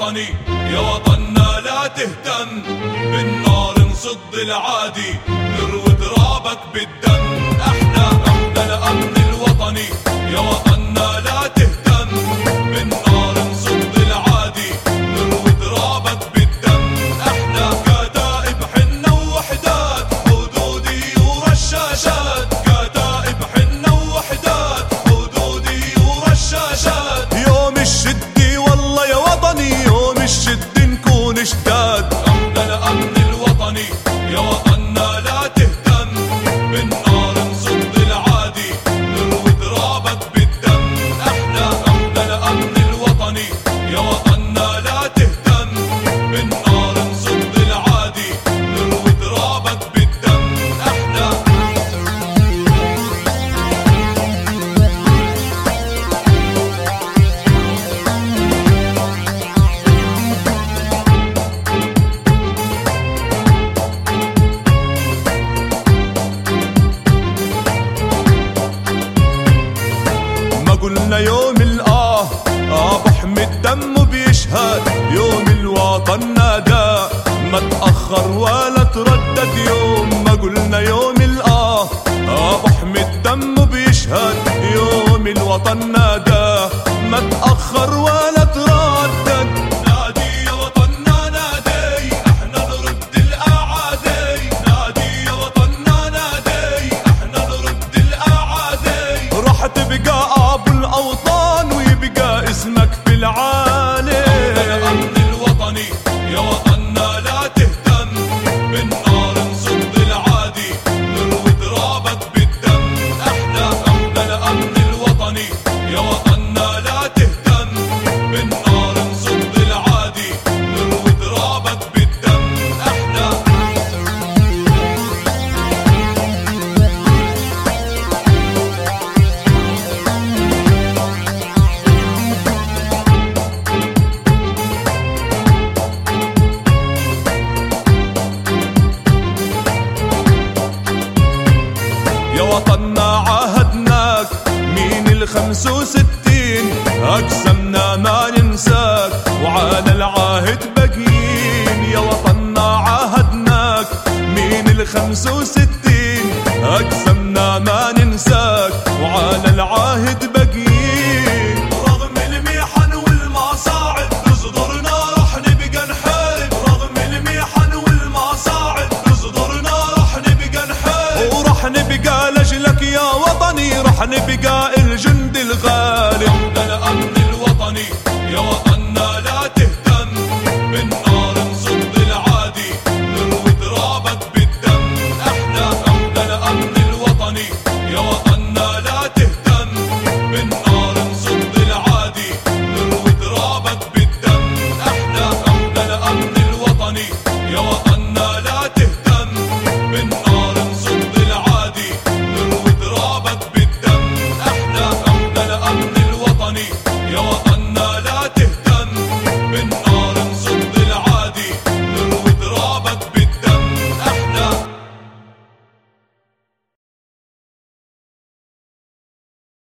وطني يا وطننا لا تهتم بالنار نصد العادي نروي ترابك بالدم. أحنا كلنا يوم الآه آه، ابو حميد دمه بيشهد. يوم الوطن نادى ما تأخر ولا تردد. يوم ما قلنا يوم الآه آه، ابو حميد دمه بيشهد. يوم الوطن نادى ما تأخر ولا o tom. الخمس وستين أقسمنا ما ننساك وعلى العاهد باقيين يا وطننا عاهدناك من الخمس وستين؟ anna